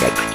that